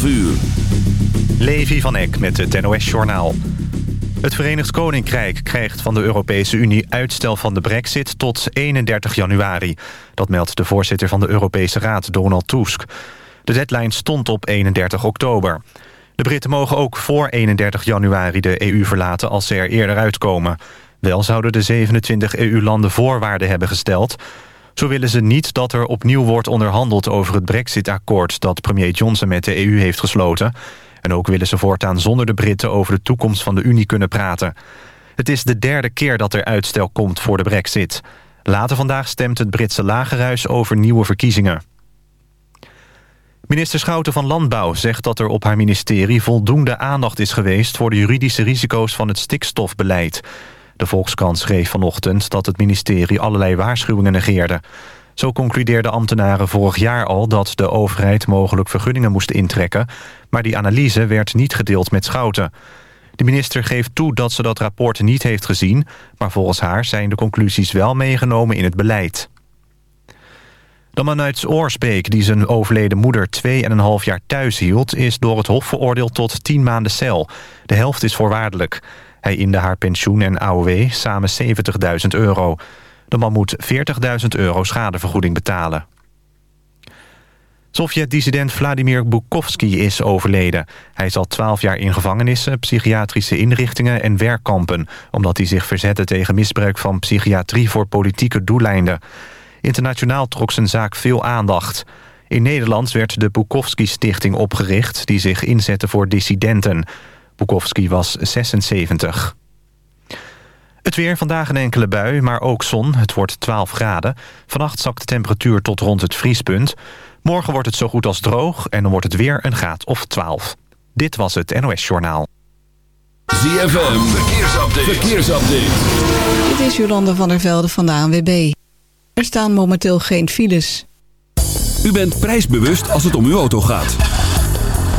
12 uur. Levi van Eck met het NOS-journaal. Het Verenigd Koninkrijk krijgt van de Europese Unie uitstel van de brexit tot 31 januari. Dat meldt de voorzitter van de Europese Raad, Donald Tusk. De deadline stond op 31 oktober. De Britten mogen ook voor 31 januari de EU verlaten als ze er eerder uitkomen. Wel zouden de 27 EU-landen voorwaarden hebben gesteld. Zo willen ze niet dat er opnieuw wordt onderhandeld over het brexit-akkoord... dat premier Johnson met de EU heeft gesloten. En ook willen ze voortaan zonder de Britten over de toekomst van de Unie kunnen praten. Het is de derde keer dat er uitstel komt voor de brexit. Later vandaag stemt het Britse lagerhuis over nieuwe verkiezingen. Minister Schouten van Landbouw zegt dat er op haar ministerie voldoende aandacht is geweest voor de juridische risico's van het stikstofbeleid. De Volkskrant schreef vanochtend dat het ministerie allerlei waarschuwingen negeerde. Zo concludeerden ambtenaren vorig jaar al dat de overheid mogelijk vergunningen moest intrekken, maar die analyse werd niet gedeeld met Schouten. De minister geeft toe dat ze dat rapport niet heeft gezien, maar volgens haar zijn de conclusies wel meegenomen in het beleid. De man uit Oorsbeek die zijn overleden moeder 2,5 jaar thuis hield... is door het Hof veroordeeld tot 10 maanden cel. De helft is voorwaardelijk. Hij inde haar pensioen en AOW samen 70.000 euro. De man moet 40.000 euro schadevergoeding betalen. Sovjet-dissident Vladimir Bukovsky is overleden. Hij zat 12 jaar in gevangenissen, psychiatrische inrichtingen en werkkampen... omdat hij zich verzette tegen misbruik van psychiatrie voor politieke doeleinden. Internationaal trok zijn zaak veel aandacht. In Nederland werd de Bukowski-stichting opgericht... die zich inzette voor dissidenten. Bukowski was 76. Het weer, vandaag een enkele bui, maar ook zon. Het wordt 12 graden. Vannacht zakt de temperatuur tot rond het vriespunt. Morgen wordt het zo goed als droog en dan wordt het weer een graad of 12. Dit was het NOS Journaal. ZFM, verkeersupdate. verkeersupdate. Dit is Jolande van der Velde van de ANWB. Er staan momenteel geen files. U bent prijsbewust als het om uw auto gaat.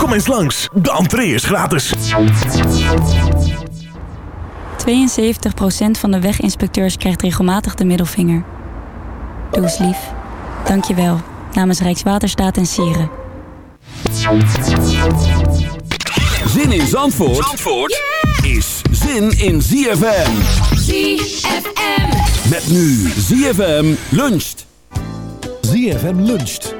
Kom eens langs, de entree is gratis. 72% van de weginspecteurs krijgt regelmatig de middelvinger. Doe eens lief. Dank je wel. Namens Rijkswaterstaat en Sieren. Zin in Zandvoort, Zandvoort is zin in ZFM. ZFM. Met nu ZFM luncht. ZFM luncht.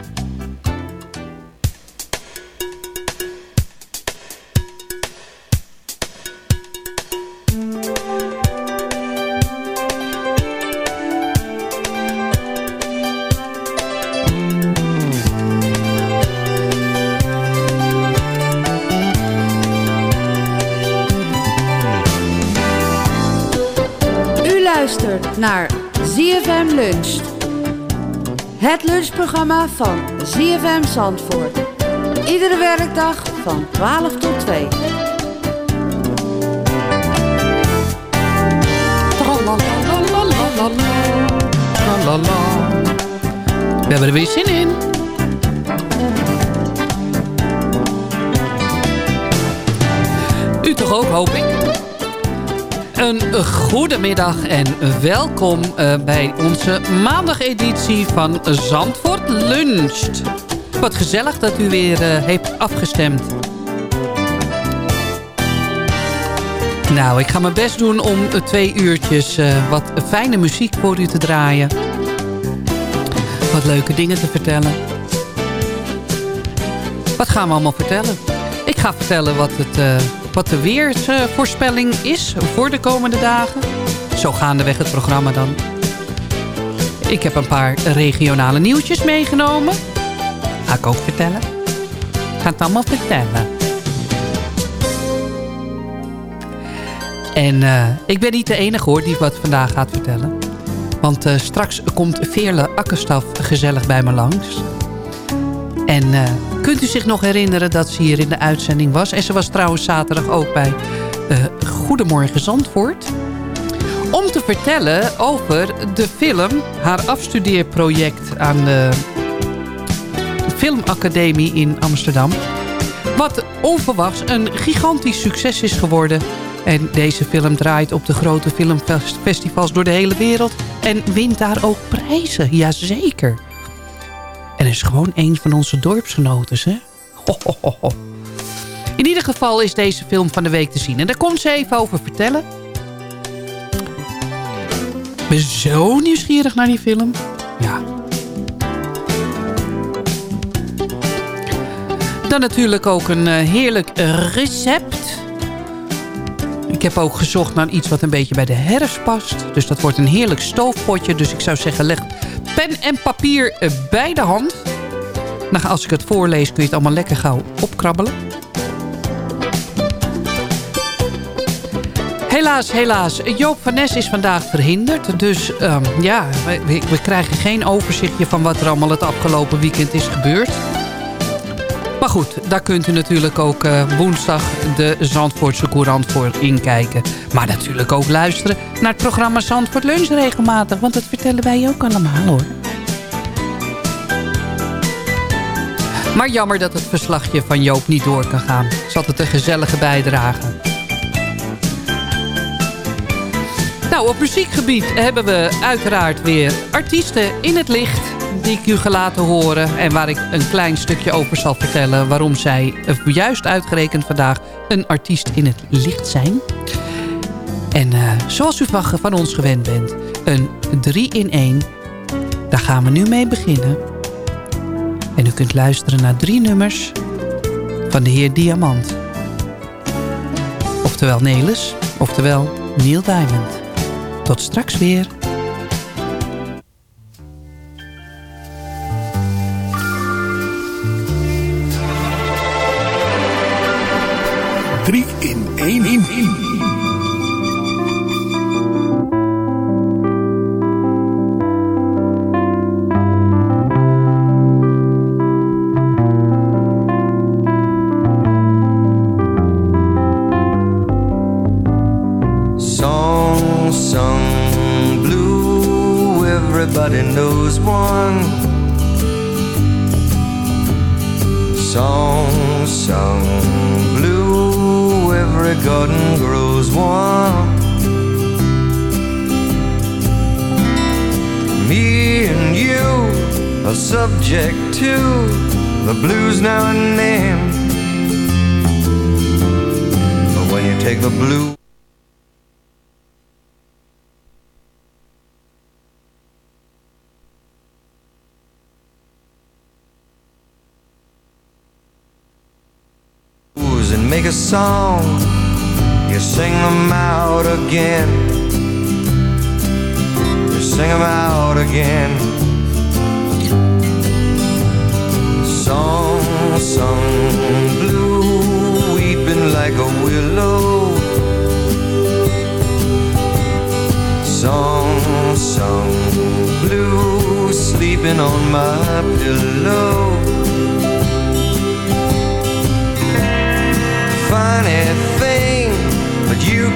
Het lunchprogramma van ZFM Zandvoort. Iedere werkdag van 12 tot 2. We hebben er weer zin in. U toch ook, hoop ik. Een goede middag en welkom uh, bij onze maandageditie van Zandvoort Luncht. Wat gezellig dat u weer uh, heeft afgestemd. Nou, ik ga mijn best doen om uh, twee uurtjes wat fijne muziek voor u te draaien. Wat leuke dingen te vertellen. Wat gaan we allemaal vertellen? Ik ga vertellen wat het wat de weersvoorspelling is voor de komende dagen. Zo gaandeweg het programma dan. Ik heb een paar regionale nieuwtjes meegenomen. Ga ik ook vertellen. Ga het allemaal vertellen. En uh, ik ben niet de enige hoor die wat vandaag gaat vertellen. Want uh, straks komt Veerle Akkerstaf gezellig bij me langs. En uh, kunt u zich nog herinneren dat ze hier in de uitzending was? En ze was trouwens zaterdag ook bij uh, Goedemorgen Zandvoort. Om te vertellen over de film, haar afstudeerproject aan de Filmacademie in Amsterdam. Wat onverwachts een gigantisch succes is geworden. En deze film draait op de grote filmfestivals door de hele wereld. En wint daar ook prijzen, jazeker. En is gewoon een van onze dorpsgenoten, hè? In ieder geval is deze film van de week te zien. En daar komt ze even over vertellen. Ik ben zo nieuwsgierig naar die film. Ja. Dan natuurlijk ook een uh, heerlijk recept. Ik heb ook gezocht naar iets wat een beetje bij de herfst past. Dus dat wordt een heerlijk stoofpotje. Dus ik zou zeggen, leg pen en papier bij de hand. Nou, als ik het voorlees kun je het allemaal lekker gauw opkrabbelen. Helaas, helaas. Joop van Nes is vandaag verhinderd. Dus um, ja, we, we, krijgen geen overzichtje van wat er allemaal het afgelopen weekend is gebeurd. Maar goed, daar kunt u natuurlijk ook uh, woensdag de Zandvoortse Courant voor inkijken. Maar natuurlijk ook luisteren naar het programma Zandvoort Lunch regelmatig. Want dat vertellen wij ook allemaal hoor. Maar jammer dat het verslagje van Joop niet door kan gaan. Zat het een gezellige bijdrage. Nou, op muziekgebied hebben we uiteraard weer artiesten in het licht... die ik u ga laten horen en waar ik een klein stukje over zal vertellen... waarom zij juist uitgerekend vandaag een artiest in het licht zijn. En uh, zoals u van, van ons gewend bent, een 3 in 1. Daar gaan we nu mee beginnen... En u kunt luisteren naar drie nummers van de heer Diamant. Oftewel Nelis, oftewel Neil Diamond. Tot straks weer.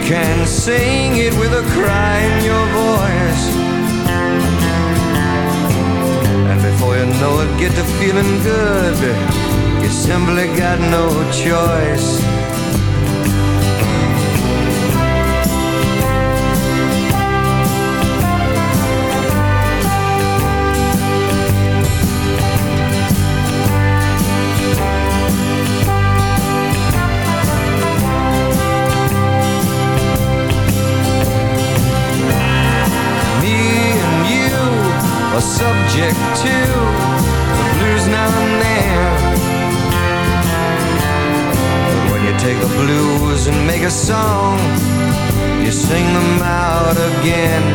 can sing it with a cry in your voice. And before you know it, get to feeling good. You simply got no choice. to the blues now and then. But when you take the blues and make a song, you sing them out again.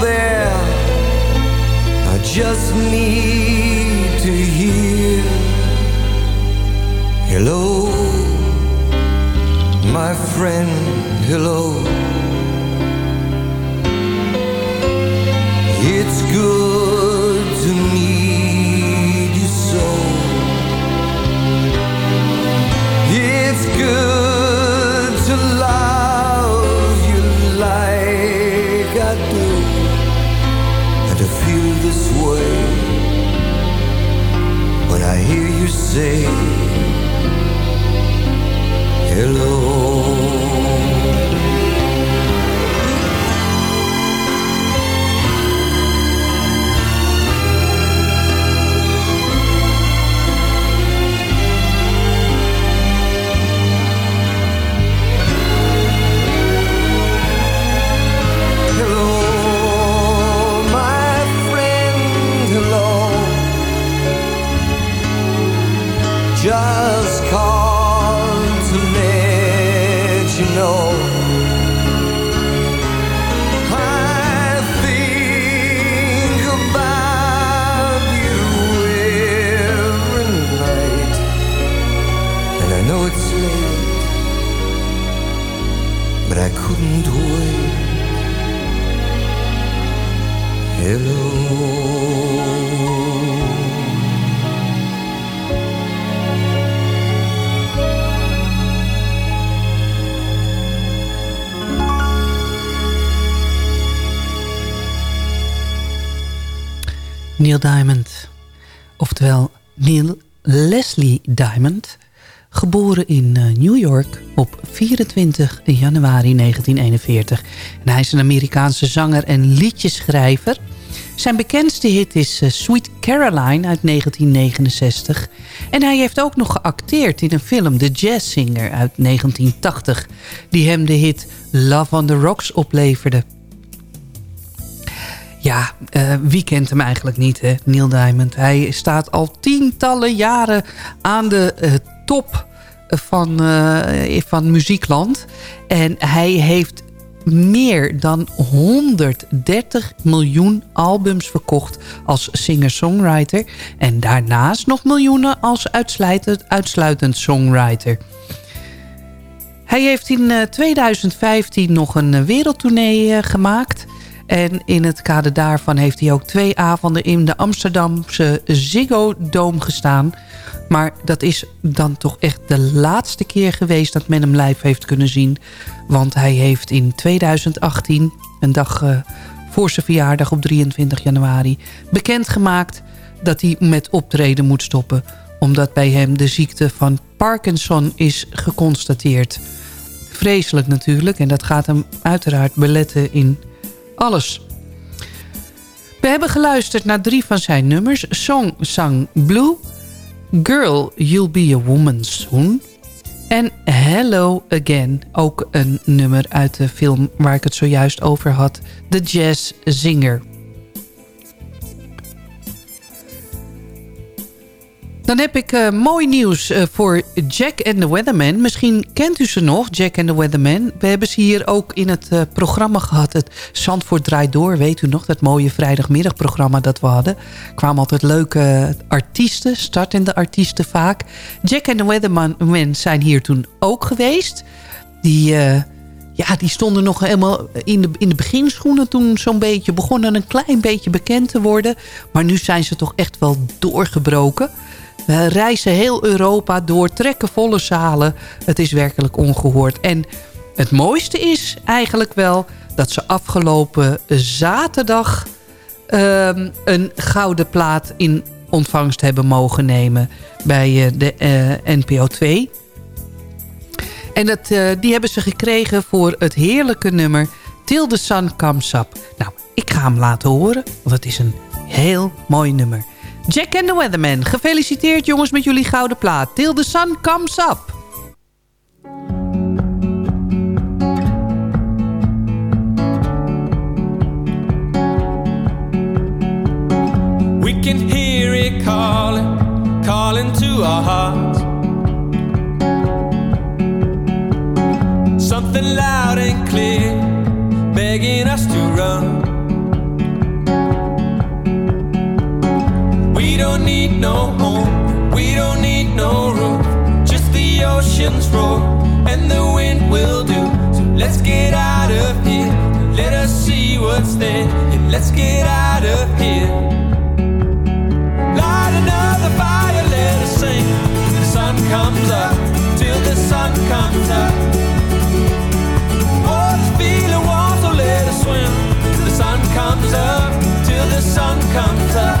There, I just need to hear. Hello, my friend, hello. It's good say Neil Diamond. Oftewel Neil Leslie Diamond. Geboren in eh, New York op 24 januari 1941. En hij is een Amerikaanse zanger en liedjeschrijver. Zijn bekendste hit is eh, Sweet Caroline uit 1969. En hij heeft ook nog geacteerd in een film, The Jazz Singer uit 1980. Die hem de hit Love on the Rocks opleverde. Ja, eh, wie kent hem eigenlijk niet, hè? Neil Diamond. Hij staat al tientallen jaren aan de eh, top van, eh, van muziekland. En hij heeft meer dan 130 miljoen albums verkocht als singer-songwriter. En daarnaast nog miljoenen als uitsluitend, songwriter. Hij heeft in eh, 2015 nog een wereldtournee gemaakt. En in het kader daarvan heeft hij ook twee avonden in de Amsterdamse Ziggo Dome gestaan. Maar dat is dan toch echt de laatste keer geweest dat men hem live heeft kunnen zien. Want hij heeft in 2018, een dag eh, voor zijn verjaardag op 23 januari... bekendgemaakt dat hij met optreden moet stoppen. Omdat bij hem de ziekte van Parkinson is geconstateerd. Vreselijk natuurlijk en dat gaat hem uiteraard beletten in alles. We hebben geluisterd naar drie van zijn nummers. Song Sang Blue, Girl You'll Be a Woman Soon... en Hello Again, ook een nummer uit de film waar ik het zojuist over had. The Jazz Singer. Dan heb ik uh, mooi nieuws uh, voor Jack and the Weatherman. Misschien kent u ze nog, Jack and the Weatherman. We hebben ze hier ook in het uh, programma gehad. Het Zandvoort Draait Door, weet u nog? Dat mooie vrijdagmiddagprogramma dat we hadden. Er kwamen altijd leuke artiesten, startende artiesten vaak. Jack and the Weatherman zijn hier toen ook geweest. Die ja, die stonden nog helemaal in de, in de beginschoenen toen zo'n beetje. Begonnen een klein beetje bekend te worden. Maar nu zijn ze toch echt wel doorgebroken. We reizen heel Europa door, trekken volle zalen. Het is werkelijk ongehoord. En het mooiste is eigenlijk wel dat ze afgelopen zaterdag... Um, een gouden plaat in ontvangst hebben mogen nemen bij uh, de uh, NPO 2. En dat, uh, die hebben ze gekregen voor het heerlijke nummer Till the Sun Comes Up. Nou, ik ga hem laten horen, want het is een heel mooi nummer. Jack and the Weatherman, gefeliciteerd jongens met jullie gouden plaat. Till the Sun Comes Up. We can hear it calling, calling to our hearts. Something loud and clear, begging us to run. We don't need no home, we don't need no roof, just the ocean's roar and the wind will do. So let's get out of here, let us see what's there, and let's get out of here. Light another fire, let us sing. The sun comes up, till the sun comes up. Water's feeling warm, so let us swim. The sun comes up, till the sun comes up,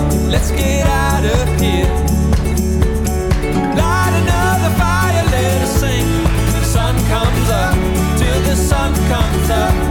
Let's get out of here. Light another fire, let us sing. The sun comes up, till the sun comes up.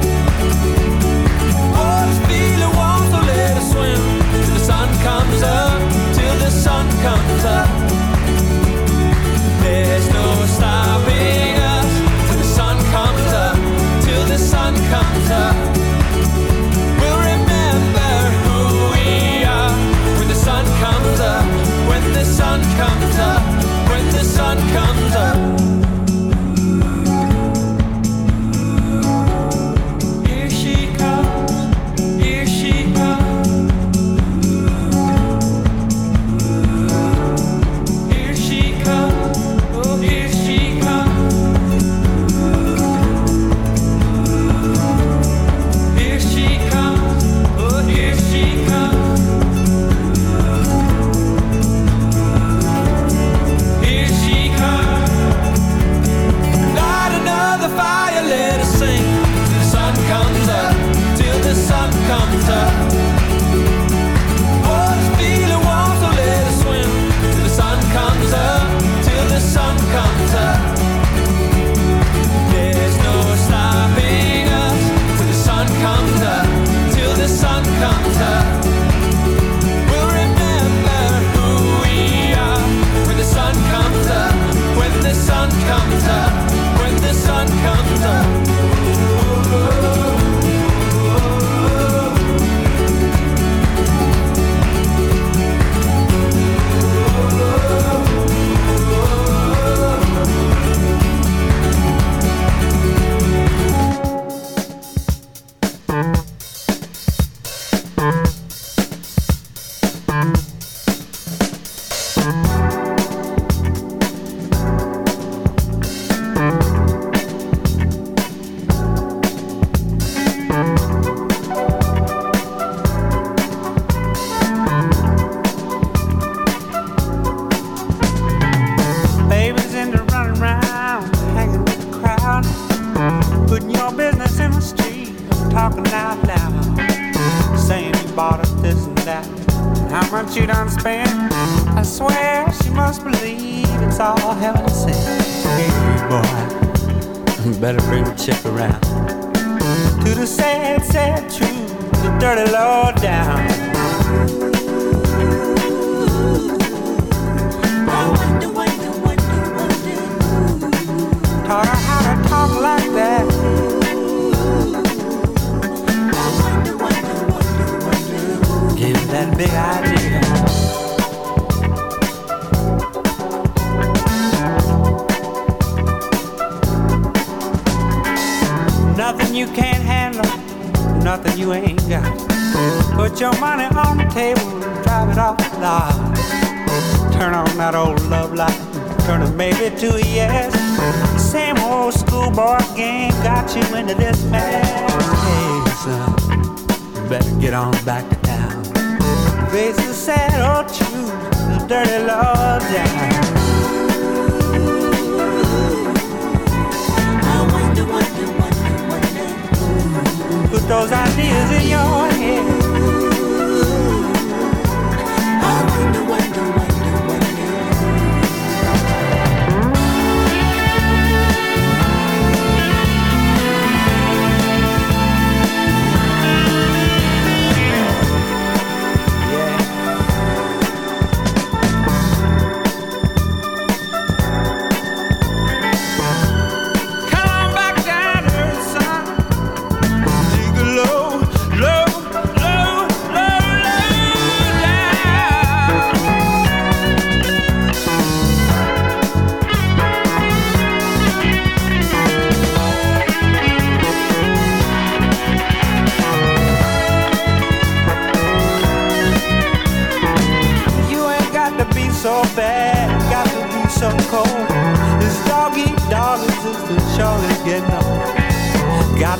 Light, turn it maybe to a yes. Same old schoolboy game got you into this mess. Hey, son, better get on back to town. Face the sad old truth, the dirty law down. Put those ideas in your head.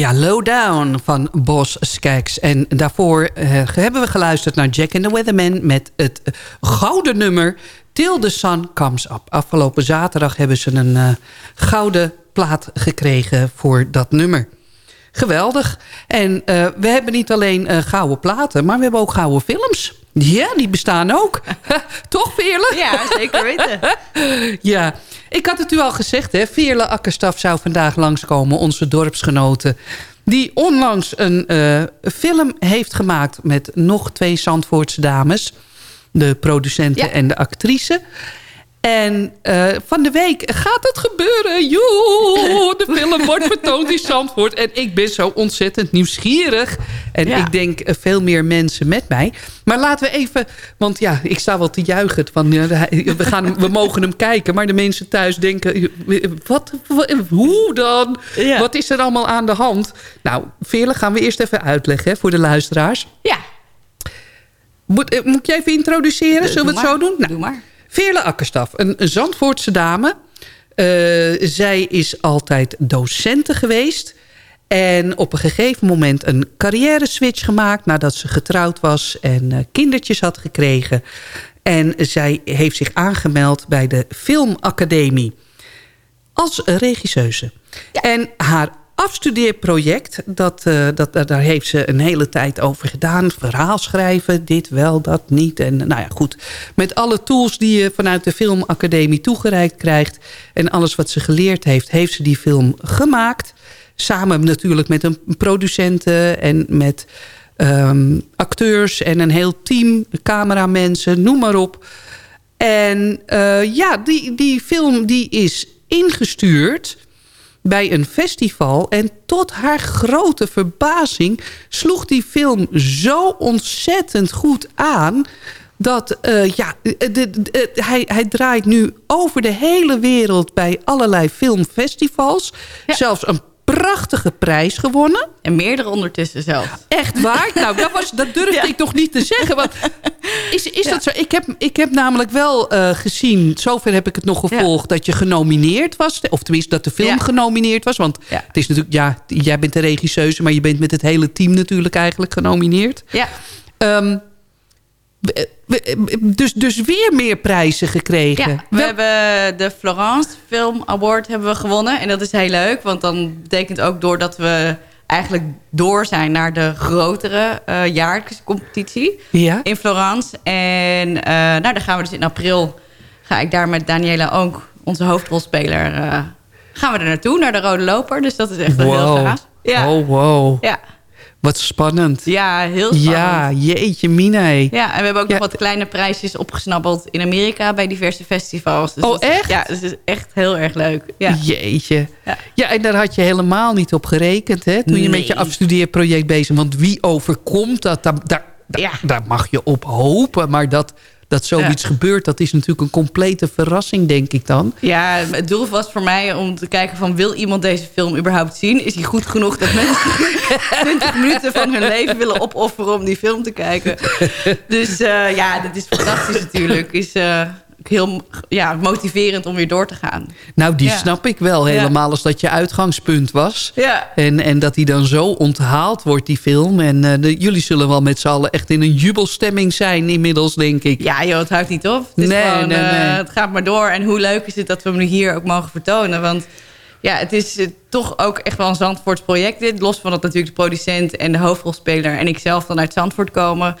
Ja, Lowdown van Bos Skeks. En daarvoor eh, hebben we geluisterd naar Jack and the Weatherman... met het gouden nummer Till the Sun Comes Up. Afgelopen zaterdag hebben ze een eh, gouden plaat gekregen voor dat nummer. Geweldig. En eh, we hebben niet alleen gouden platen... maar we hebben ook gouden films. Ja, die bestaan ook. Toch, Veerle? Ja, zeker weten. ja, ik had het u al gezegd, hè. Veerle Akkerstaf zou vandaag langskomen, onze dorpsgenoten. Die onlangs een eh, film heeft gemaakt met nog twee Zandvoortse dames. De producenten en de actrice. En eh, van de week gaat het gebeuren. Joe, de film wordt vertoond in Zandvoort. En ik ben zo ontzettend nieuwsgierig. En Ja. ik denk eh, veel meer mensen met mij. Maar laten we even... Want ja, ik sta wel te juichen. Van, hij- we, gaan we mogen hem kijken. Maar de mensen thuis denken... eh, Wat, wat- hoe dan? Wat is er allemaal aan de hand? Nou, Veerle gaan we eerst even uitleggen hè, voor de luisteraars. Ja. Moet, eh, moet ik je even introduceren? Zullen we het zo doen? Nou, Doe maar. Veerle Akkerstaf, een, Zandvoortse dame. Eh, zij is altijd docente geweest. En op een gegeven moment een carrière switch gemaakt... nadat ze getrouwd was en eh, kindertjes had gekregen. En zij heeft zich aangemeld bij de Filmacademie als regisseuse. En haar afstudeerproject, dat, eh, dat, dat- daar heeft ze een hele tijd over gedaan. Verhaal schrijven, dit wel, dat niet. En nou ja, goed. Met alle tools die je vanuit de filmacademie toegereikt krijgt... en alles wat ze geleerd heeft, heeft ze die film gemaakt. Samen natuurlijk met een producenten en met ehm, acteurs... en een heel team, cameramensen, noem maar op... En eh, ja, die, die film die is ingestuurd bij een festival. En tot haar grote verbazing sloeg die film zo ontzettend goed aan... dat eh, ja, de, de- de- hij, hij draait nu over de hele wereld bij allerlei filmfestivals. Zelfs een prachtige prijs gewonnen. En meerdere ondertussen zelf. Echt waar? Nou, dat, was, dat durfde ik nog niet te zeggen. Want is is dat zo? Ik heb, ik heb namelijk wel eh, gezien, zover heb ik het nog gevolgd... dat je genomineerd was. Of tenminste, dat de film genomineerd was. Want het is natuurlijk, ja, jij bent de regisseuse... maar je bent met het hele team natuurlijk eigenlijk genomineerd. Ja. Ehm, dus, dus weer meer prijzen gekregen. Ja, we hebben de Florence Film Award hebben we gewonnen. En dat is heel leuk, want dan betekent ook doordat we eigenlijk door zijn naar de grotere eh jaarlijkse competitie Ja. in Florence. En eh, nou, dan gaan we dus in april, ga ik daar met Daniela ook, onze hoofdrolspeler, eh, gaan we er naartoe, naar de Rode Loper. Dus dat is echt wel heel Wow. gaaf. Ja. Oh, wow. Ja. Wat spannend. Ja, heel spannend. Ja, jeetje mina. Ja, en we hebben ook nog wat kleine prijsjes opgesnabbeld in Amerika bij diverse festivals. Dus Oh, is- echt? Ja, dus het is echt heel erg leuk. Ja. Jeetje. Ja. en daar had je helemaal niet op gerekend, hè? Toen je met je afstudeerproject bezig Want wie overkomt dat? Daar, daar, daar, daar mag je op hopen. Maar dat, dat zoiets gebeurt, dat is natuurlijk een complete verrassing, denk ik dan. Ja, het doel was voor mij om te kijken van... wil iemand deze film überhaupt zien? Is hij goed genoeg dat mensen 20 minuten van hun leven willen opofferen... om die film te kijken? Dus eh, ja, dat is fantastisch natuurlijk. Is eh, heel ja, motiverend om weer door te gaan. Nou, die Ja. snap ik wel Ja. helemaal als dat je uitgangspunt was. Ja. En, en dat die dan zo onthaald wordt, die film. En eh, de- jullie zullen wel met z'n allen echt in een jubelstemming zijn inmiddels, denk ik. Ja joh, het houdt niet op. Het, is Nee, gewoon, nee, eh, nee. het gaat maar door. En hoe leuk is het dat we hem nu hier ook mogen vertonen. Want ja, het is eh, toch ook echt wel een Zandvoorts project dit. Los van dat natuurlijk de producent en de hoofdrolspeler... en ik zelf dan uit Zandvoort komen...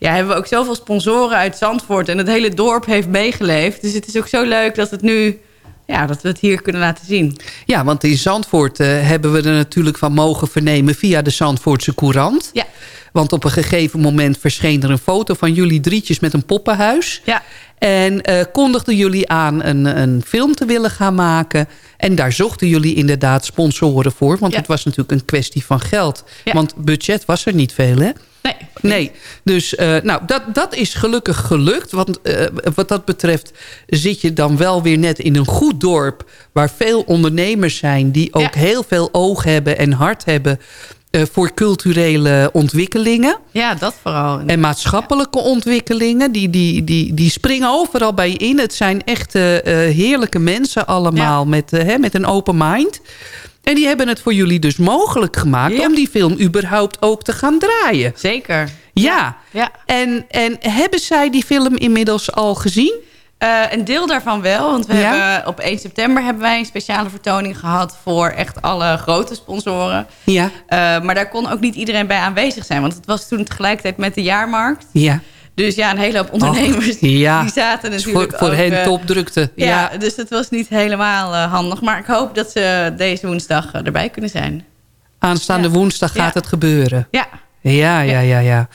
Ja, hebben we ook zoveel sponsoren uit Zandvoort. En het hele dorp heeft meegeleefd. Dus het is ook zo leuk dat, het nu, ja, dat we het hier kunnen laten zien. Ja, want in Zandvoort eh, hebben we er natuurlijk van mogen vernemen... via de Zandvoortse Courant. Ja. Want op een gegeven moment verscheen er een foto van jullie drietjes met een poppenhuis. Ja. En eh, kondigden jullie aan een, een film te willen gaan maken. En daar zochten jullie inderdaad sponsoren voor. Want Ja. het was natuurlijk een kwestie van geld. Ja. Want budget was er niet veel, hè? Nee. Nee, dus eh, nou, dat, dat is gelukkig gelukt. Want eh, wat dat betreft zit je dan wel weer net in een goed dorp... waar veel ondernemers zijn die ook heel veel oog hebben en hart hebben... eh, voor culturele ontwikkelingen. Ja, dat vooral. En maatschappelijke ontwikkelingen, die, die, die, die springen overal bij je in. Het zijn echt heerlijke mensen allemaal met, hè, met een open mind. En die hebben het voor jullie dus mogelijk gemaakt... om die film überhaupt ook te gaan draaien. Zeker. Ja. Ja. En, en hebben zij die film inmiddels al gezien? Eh, een deel daarvan wel, want we Ja? hebben, op 1 september hebben wij een speciale vertoning gehad voor echt alle grote sponsoren. Ja. Eh, maar daar kon ook niet iedereen bij aanwezig zijn, want het was toen tegelijkertijd met de jaarmarkt. Ja. Dus ja, een hele hoop ondernemers ja. die zaten natuurlijk voor, voor ook, hen eh, topdrukte. Ja, Ja. dus dat was niet helemaal eh, handig. Maar ik hoop dat ze deze woensdag eh, erbij kunnen zijn. Aanstaande woensdag gaat het gebeuren. Ja. Ja, ja, ja, ja.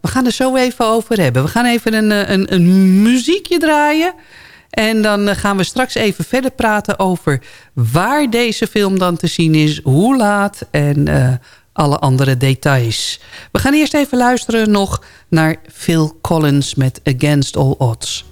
We gaan er zo even over hebben. We gaan even een, een, een muziekje draaien. En dan gaan we straks even verder praten over waar deze film dan te zien is. Hoe laat en alle andere details. We gaan eerst even luisteren nog naar Phil Collins met Against All Odds.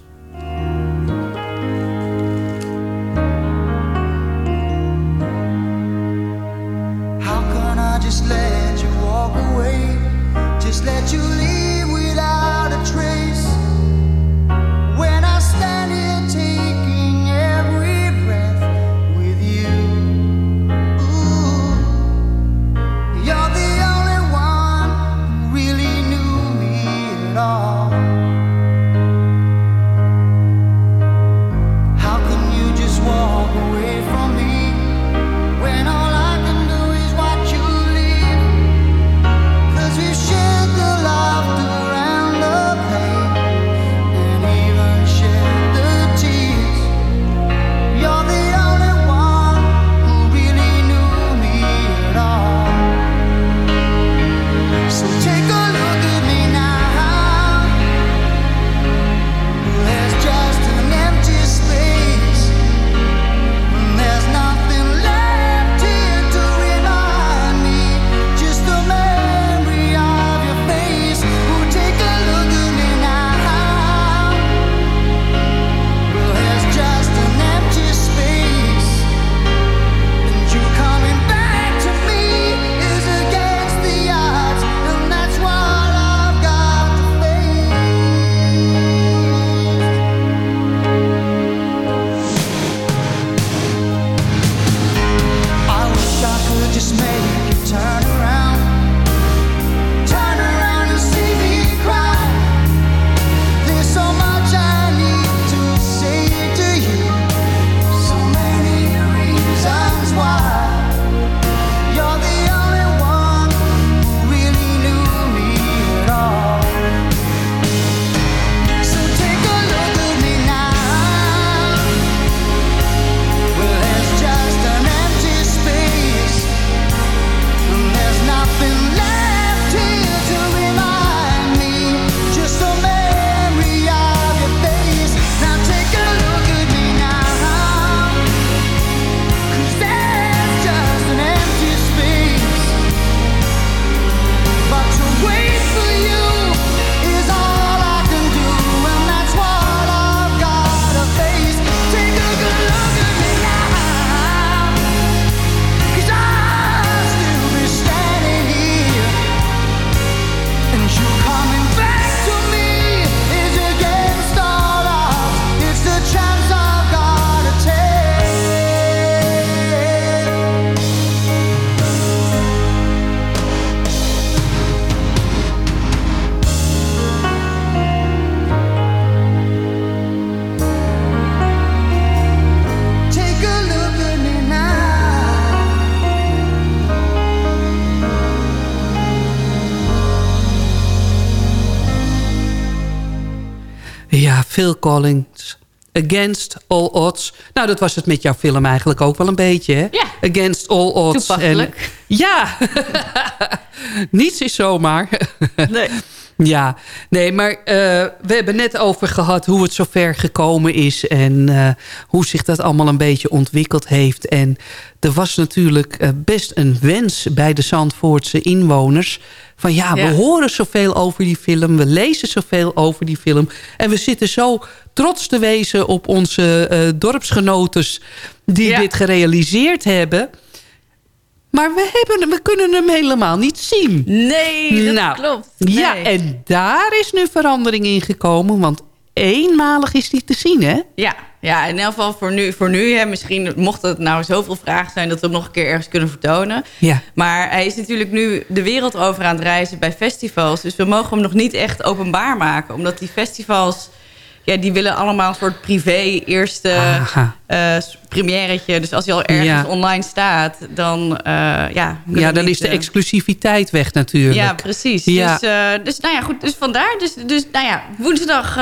Collins. Against All Odds. Nou, dat was het met jouw film eigenlijk ook wel een beetje, hè? Ja. Against All Odds. Toepasselijk. En, ja. Niets is zomaar. Nee. Ja, nee, maar eh, we hebben net over gehad hoe het zover gekomen is... en eh, hoe zich dat allemaal een beetje ontwikkeld heeft. En er was natuurlijk eh, best een wens bij de Zandvoortse inwoners... van ja, Ja. we horen zoveel over die film, we lezen zoveel over die film... en we zitten zo trots te wezen op onze dorpsgenotes... die Ja. dit gerealiseerd hebben... Maar we, hebben, we kunnen hem helemaal niet zien. Nee, dat Nou, klopt. Ja, en daar is nu verandering in gekomen. Want eenmalig is die te zien, hè? Ja, ja, in elk geval voor nu. Voor nu hè, misschien mocht het nou zoveel vragen zijn... dat we hem nog een keer ergens kunnen vertonen. Ja. Maar hij is natuurlijk nu de wereld over aan het reizen bij festivals. Dus we mogen hem nog niet echt openbaar maken. Omdat die festivals... Ja, die willen allemaal een soort privé eerste premièretje. Dus als hij al ergens Ja. online staat, dan... eh, ja, Ja, dan niet, is de eh, exclusiviteit weg natuurlijk. Ja, precies. Ja. Dus, dus nou ja, goed. Dus vandaar. Dus, dus nou ja, woensdag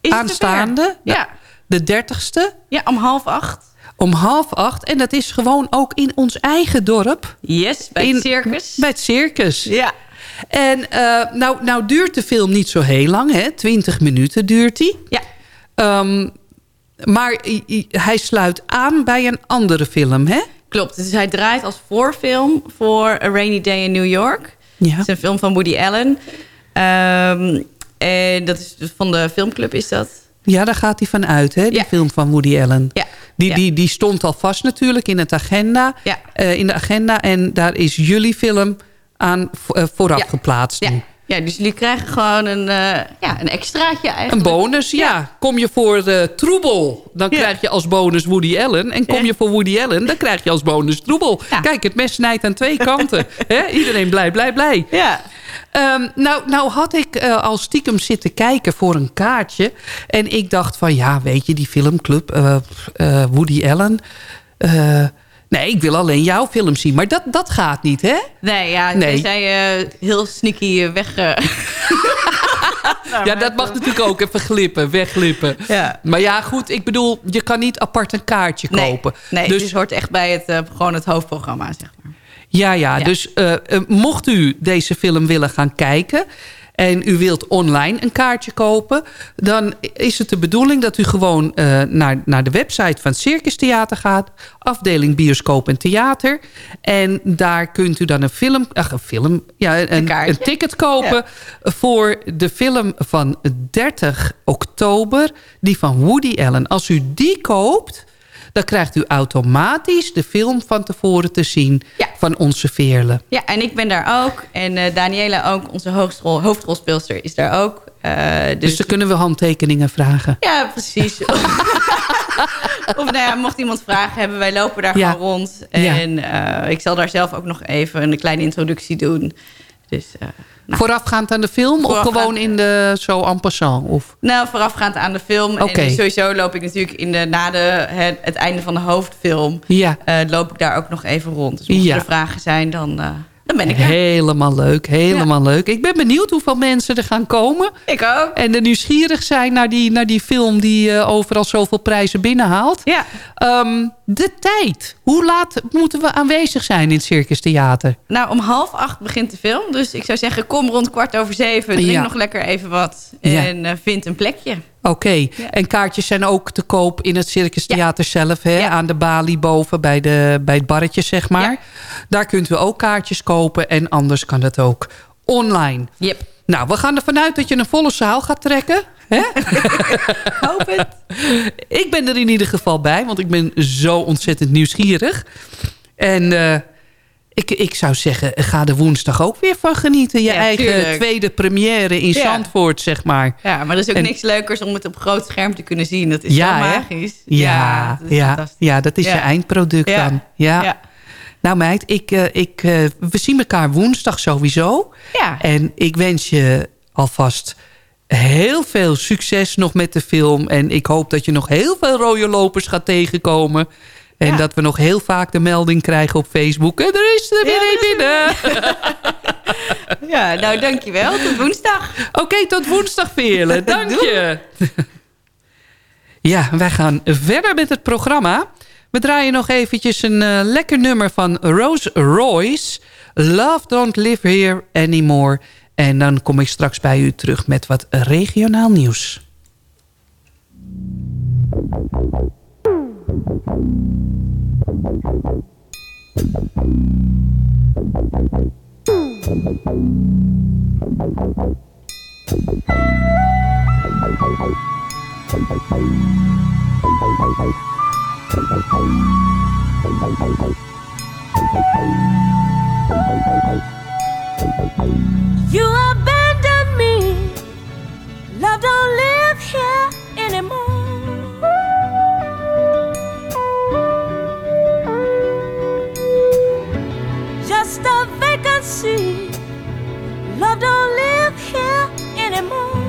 is het Aanstaande, zover. Ja. de dertigste, ja, om half acht. om half acht. En dat is gewoon ook in ons eigen dorp. Yes, bij In- het circus. Bij het circus. Ja. En eh, nou, nou duurt de film niet zo heel lang, hè? 20 minuten duurt die. Ja. Ehm, maar hij sluit aan bij een andere film, hè? Klopt, dus hij draait als voorfilm voor A Rainy Day in New York. Ja. Het is een film van Woody Allen. Ehm, en dat is van de filmclub is dat. Ja, daar gaat hij van uit, hè? Die film van Woody Allen. Ja. Die, Ja. die, die stond al vast natuurlijk in, het agenda, Ja. eh, in de agenda. En daar is jullie film aan eh, vooraf Ja. geplaatst. Ja. ja, dus jullie krijgen gewoon een, eh, ja, een extraatje Een eigenlijk. bonus, ja. Kom je voor de troebel, dan krijg je als bonus Woody Allen. En kom je voor Woody Allen, dan krijg je als bonus troebel. Kijk, het mes snijdt aan twee kanten. Iedereen blij, blij, blij. Ja. Ehm, nou, nou had ik eh, al stiekem zitten kijken voor een kaartje. En ik dacht van, ja, weet je, die filmclub, Woody Allen... nee, ik wil alleen jouw film zien. Maar dat, dat gaat niet, hè? Nee, ja, Nee. zij eh, heel sneaky eh, weg... eh, Ja, dat mag natuurlijk ook even glippen, wegglippen. Ja. Maar ja, goed, ik bedoel, je kan niet apart een kaartje nee, kopen. nee, dus dus hoort echt bij het, gewoon het hoofdprogramma, zeg maar. Ja, ja, dus eh, eh, mocht u deze film willen gaan kijken... en u wilt online een kaartje kopen... dan is het de bedoeling dat u gewoon eh, naar, naar de website van Circus Theater gaat... afdeling bioscoop en theater. En daar kunt u dan een film... Ach, een film, ja, een, een, ticket kopen... voor de film van 30 oktober, die van Woody Allen. Als u die koopt dan krijgt u automatisch de film van tevoren te zien van onze Veerle. Ja, en ik ben daar ook. En eh Daniela ook, onze hoofdrol, hoofdrolspeelster, is daar ook. Eh, dus, Dus dan kunnen we handtekeningen vragen. Ja, precies. of nou ja, mocht iemand vragen hebben, wij lopen daar Ja. gewoon rond. Ja. En eh, ik zal daar zelf ook nog even een kleine introductie doen. Dus, nou. Voorafgaand aan de film of gewoon in de zo en passant? Of? Nou, voorafgaand aan de film. En sowieso loop ik natuurlijk in de, na de, het, het einde van de hoofdfilm... Ja. eh, loop ik daar ook nog even rond. Dus Ja. er vragen zijn, dan, eh, dan ben ik er. Helemaal leuk, helemaal leuk. Ik ben benieuwd hoeveel mensen er gaan komen. Ik ook. En er nieuwsgierig zijn naar die, naar die film die eh, overal zoveel prijzen binnenhaalt. Ja. Ehm, de tijd. Hoe laat moeten we aanwezig zijn in het Circus Theater? Nou, om half acht begint de film. Dus ik zou zeggen, kom rond kwart over zeven. Drink Ja. nog lekker even wat. En eh, vind een plekje. Oké, en kaartjes zijn ook te koop in het Circus Theater zelf. Hè? Aan de balie boven bij, de, bij het barretje, zeg maar. Daar kunt u ook kaartjes kopen. En anders kan dat ook online. Yep. Nou, we gaan ervan uit dat je een volle zaal gaat trekken. Hoop het. ik ben er in ieder geval bij, want ik ben zo ontzettend nieuwsgierig. En eh, ik, ik zou zeggen, ga er woensdag ook weer van genieten. Je Ja, eigen tuurlijk. tweede première in Ja. Zandvoort, zeg maar. Ja, maar er is ook En- niks leukers om het op groot scherm te kunnen zien. Dat is Ja, zo magisch. Ja, dat is ja, ja, dat is Ja. je eindproduct Ja. dan. Ja. Ja. Nou meid, ik, eh, ik, eh, we zien elkaar woensdag sowieso. Ja. En ik wens je alvast heel veel succes nog met de film. En ik hoop dat je nog heel veel rode lopers gaat tegenkomen. En dat we nog heel vaak de melding krijgen op Facebook. En er is er weer een binnen. Ja, nou dankjewel. Tot woensdag. Oké, tot woensdag Veerle. Dank je. Ja, wij gaan verder met het programma. We draaien nog eventjes een eh, lekker nummer van Rose Royce. Love Don't Live Here Anymore. En dan kom ik straks bij u terug met wat regionaal nieuws. You abandoned me. Love don't live here anymore. Just a vacancy. Love don't live here anymore.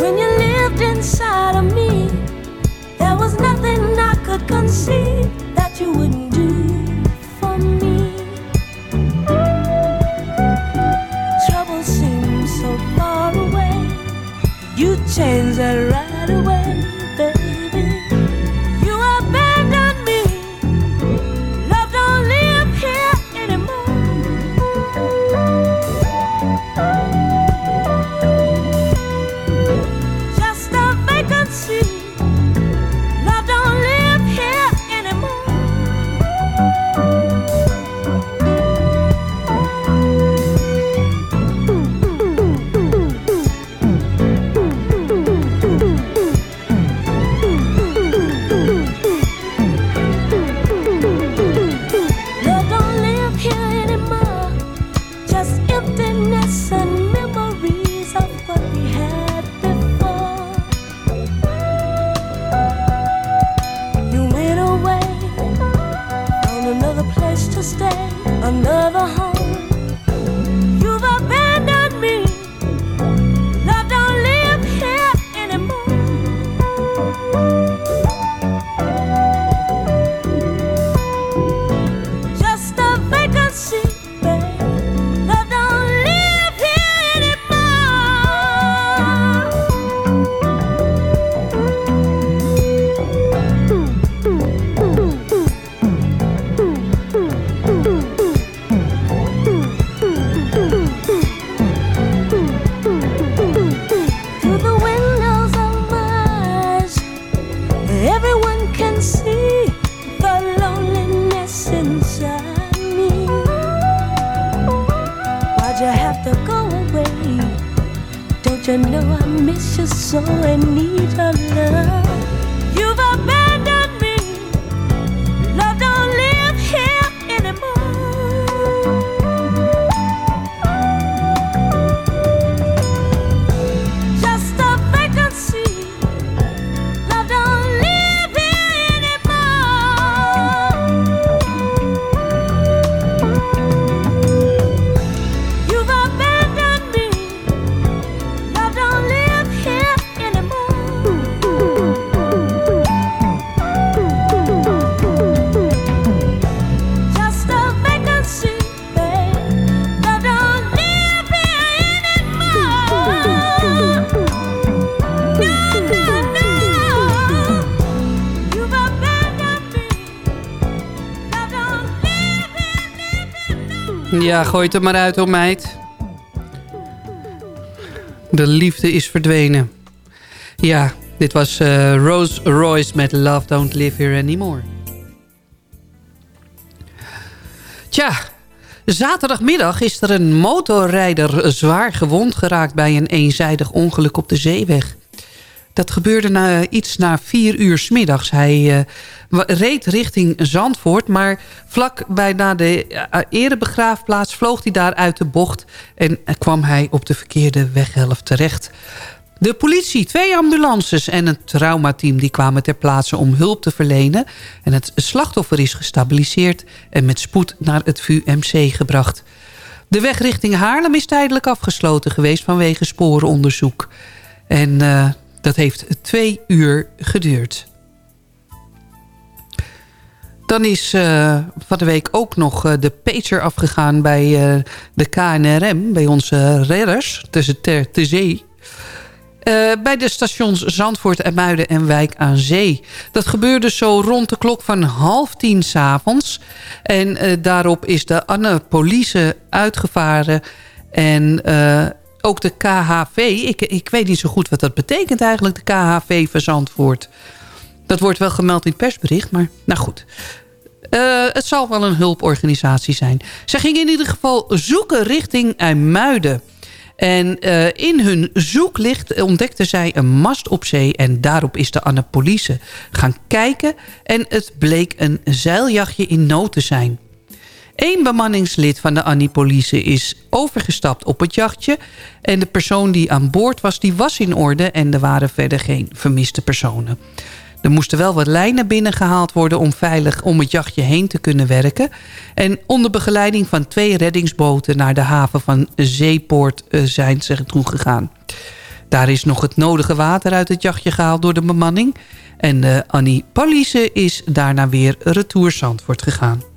When you lived inside of me, there was nothing I could conceive You changed you know I miss you so and need your love. Ja, gooi het er maar uit, hoor meid. De liefde is verdwenen. Ja, dit was eh, Rose Royce met Love Don't Live Here Anymore. Tja, zaterdagmiddag is er een motorrijder zwaar gewond geraakt... bij een eenzijdig ongeluk op de zeeweg. Dat gebeurde na, iets na vier uur 's middags. Hij eh, wa- reed richting Zandvoort, maar vlak bij na de eh, erebegraafplaats vloog hij daar uit de bocht en eh, kwam hij op de verkeerde weghelft terecht. De politie, twee ambulances en een traumateam die kwamen ter plaatse om hulp te verlenen. En het slachtoffer is gestabiliseerd en met spoed naar het VUMC gebracht. De weg richting Haarlem is tijdelijk afgesloten geweest vanwege sporenonderzoek. En eh, dat heeft twee uur geduurd. Dan is eh, van de week ook nog eh, de pager afgegaan bij eh, de KNRM. Bij onze redders tussen ter, te zee. Bij de stations Zandvoort en Muiden en Wijk aan Zee. Dat gebeurde zo rond de klok van half tien s'avonds. En daarop is de Anne uitgevaren. En ook de KHV. Ik, ik weet niet zo goed wat dat betekent eigenlijk, de KHV van Zandvoort. Dat wordt wel gemeld in het persbericht, maar nou goed. Eh, het zal wel een hulporganisatie zijn. Zij gingen in ieder geval zoeken richting IJmuiden. En eh, in hun zoeklicht ontdekten zij een mast op zee... en daarop is de Annapolice gaan kijken... en het bleek een zeiljachtje in nood te zijn. Eén bemanningslid van de Annipolice is overgestapt op het jachtje... en de persoon die aan boord was, die was in orde... en er waren verder geen vermiste personen. Er moesten wel wat lijnen binnengehaald worden... om veilig om het jachtje heen te kunnen werken. En onder begeleiding van twee reddingsboten... naar de haven van Zeepoort eh, zijn ze toegegaan. Daar is nog het nodige water uit het jachtje gehaald door de bemanning. En de Annie Police is daarna weer retour Zandvoort gegaan.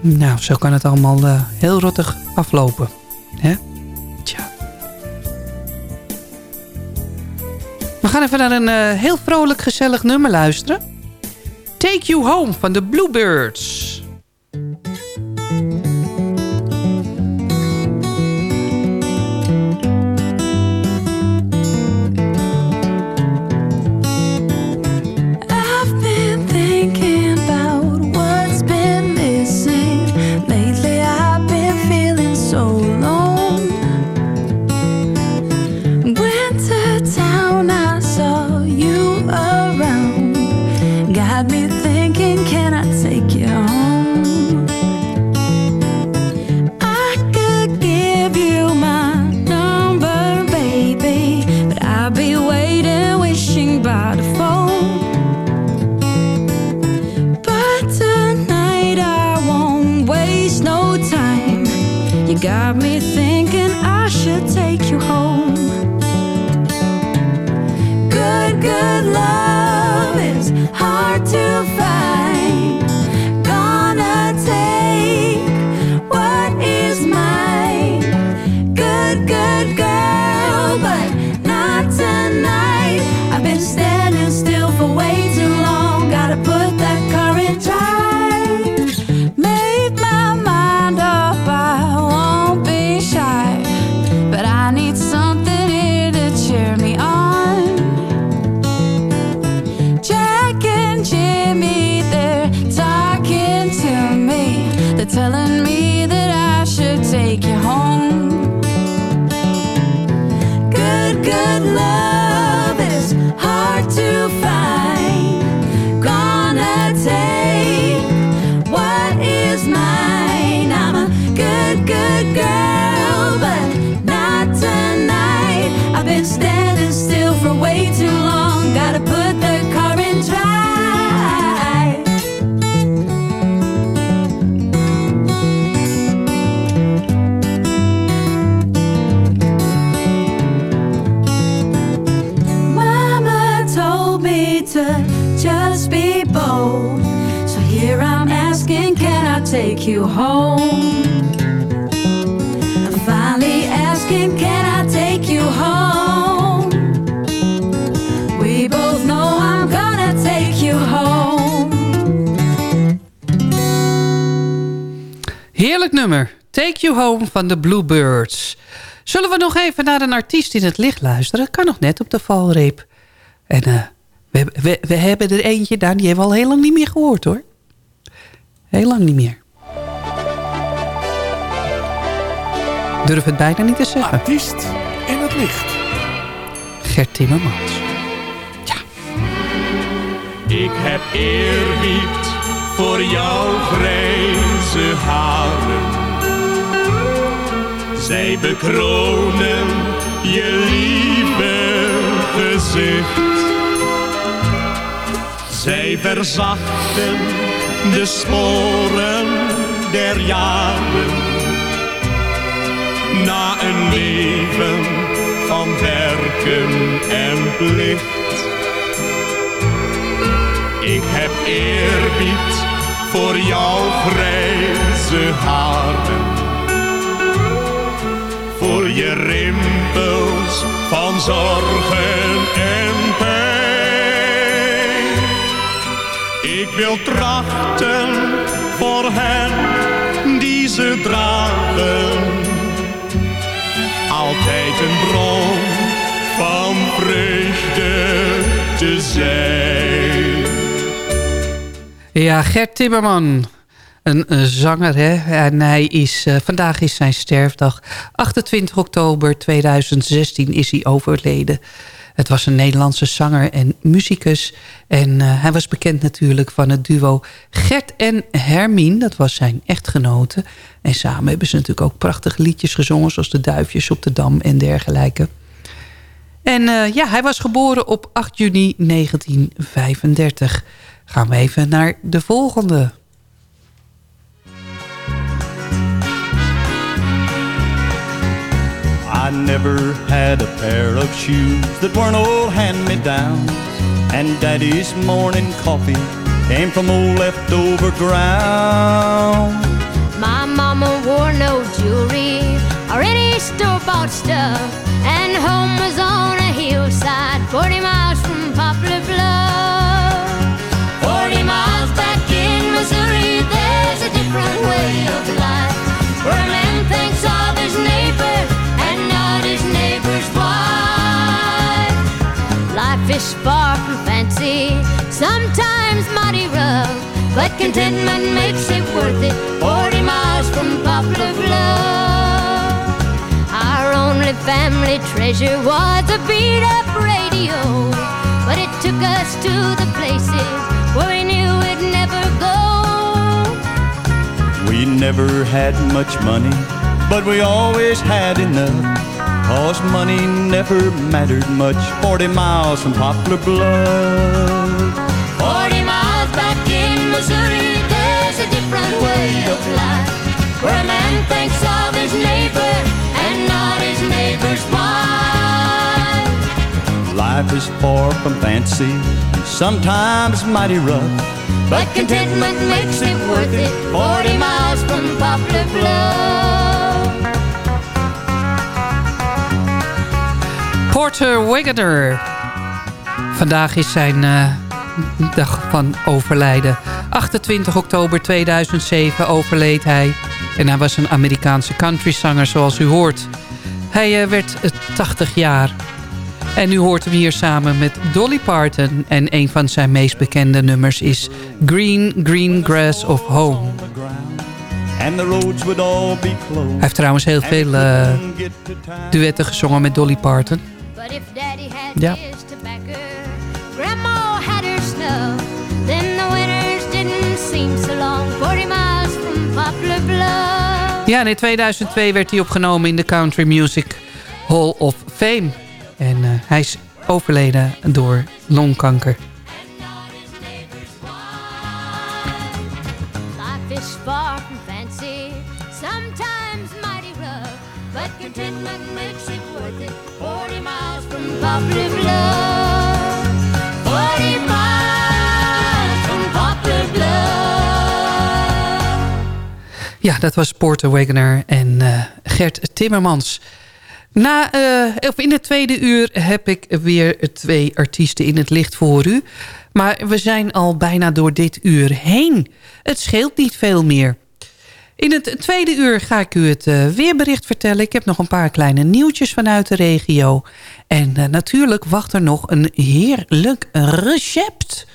Nou, zo kan het allemaal eh, heel rottig aflopen. Hè? Tja. We gaan even naar een eh, heel vrolijk, gezellig nummer luisteren. Take You Home van de Bluebirds. Just be bold. So here I'm asking, can I take you home? I'm finally asking, can I take you home? We both know I'm gonna take you home. Heerlijk nummer. Take You Home van de Bluebirds. Zullen we nog even naar een artiest in het licht luisteren? Kan nog net op de valreep. En eh, we, we, we hebben er eentje, daar, die hebben we al heel lang niet meer gehoord hoor. Heel lang niet meer. Durf het bijna niet te zeggen. Artiest in het licht. Gert Timmermans. Ik heb eerbied voor jouw grijze haren. Zij bekronen je lieve gezicht. Zij verzachten de sporen der jaren. Na een leven van werken en plicht. Ik heb eerbied voor jouw grijze haren. Voor je rimpels van zorgen en pijn. Ik wil trachten voor hen die ze dragen. Altijd een bron van vreugde te zijn. Ja, Gert Timmerman. Een, zanger, hè. En hij is, eh, vandaag is zijn sterfdag. 28 oktober 2016 is hij overleden. Het was een Nederlandse zanger en muzikus. En eh, hij was bekend natuurlijk van het duo Gert en Hermine. Dat was zijn echtgenote. En samen hebben ze natuurlijk ook prachtige liedjes gezongen... zoals De Duifjes op de Dam en dergelijke. En eh, ja, hij was geboren op 8 juni 1935. Gaan we even naar de volgende. I never had a pair of shoes that weren't old hand-me-downs. And Daddy's morning coffee came from old leftover ground. My mama wore no jewelry or any store-bought stuff, and home was on a hillside, 40 miles from Poplar Bluff. 40 miles back in Missouri, there's a different way of life, Is far from fancy, sometimes mighty rough, but contentment makes it worth it. 40 miles from Poplar Bluff. Our only family treasure was a beat up radio, but it took us to the places where we knew we'd never go. We never had much money, but we always had enough. Cause money never mattered much 40 miles from Poplar Bluff. 40 miles back in Missouri, there's a different way of life. Where a man thinks of his neighbor and not his neighbor's wife. Life is far from fancy and sometimes mighty rough. But contentment makes it worth it. 40 miles from Poplar Bluff. Porter Wagoner. Vandaag is zijn eh, dag van overlijden. 28 oktober 2007 overleed hij. En hij was een Amerikaanse countryzanger zoals u hoort. Hij eh, werd eh, 80 jaar. En u hoort hem hier samen met Dolly Parton. En een van zijn meest bekende nummers is Green Green Grass of Home. And the roads would all be closed. Hij heeft trouwens heel veel eh, duetten gezongen met Dolly Parton. But if daddy had Ja. his tobacco, grandma had her snuff, then the winters didn't seem so long. 40 miles from Poplar Bluff. Ja, in 2002 werd hij opgenomen in de Country Music Hall of Fame. En eh, hij is overleden door longkanker. Poplar Bluff, 40 miles from Poplar Bluff. Ja, dat was Porter Wagoner en eh, Gert Timmermans. Na, eh, of in het tweede uur heb ik weer twee artiesten in het licht voor u. Maar we zijn al bijna door dit uur heen. Het scheelt niet veel meer. In het tweede uur ga ik u het eh, weerbericht vertellen. Ik heb nog een paar kleine nieuwtjes vanuit de regio. En eh, natuurlijk wacht er nog een heerlijk recept.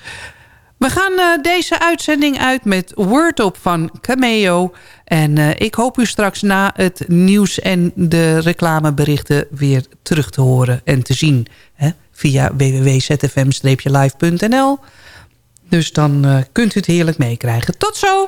We gaan eh, deze uitzending uit met Word Up van Cameo. En ik hoop u straks na het nieuws en de reclameberichten weer terug te horen en te zien. Hè, via www.zfm-live.nl Dus dan kunt u het heerlijk meekrijgen. Tot zo!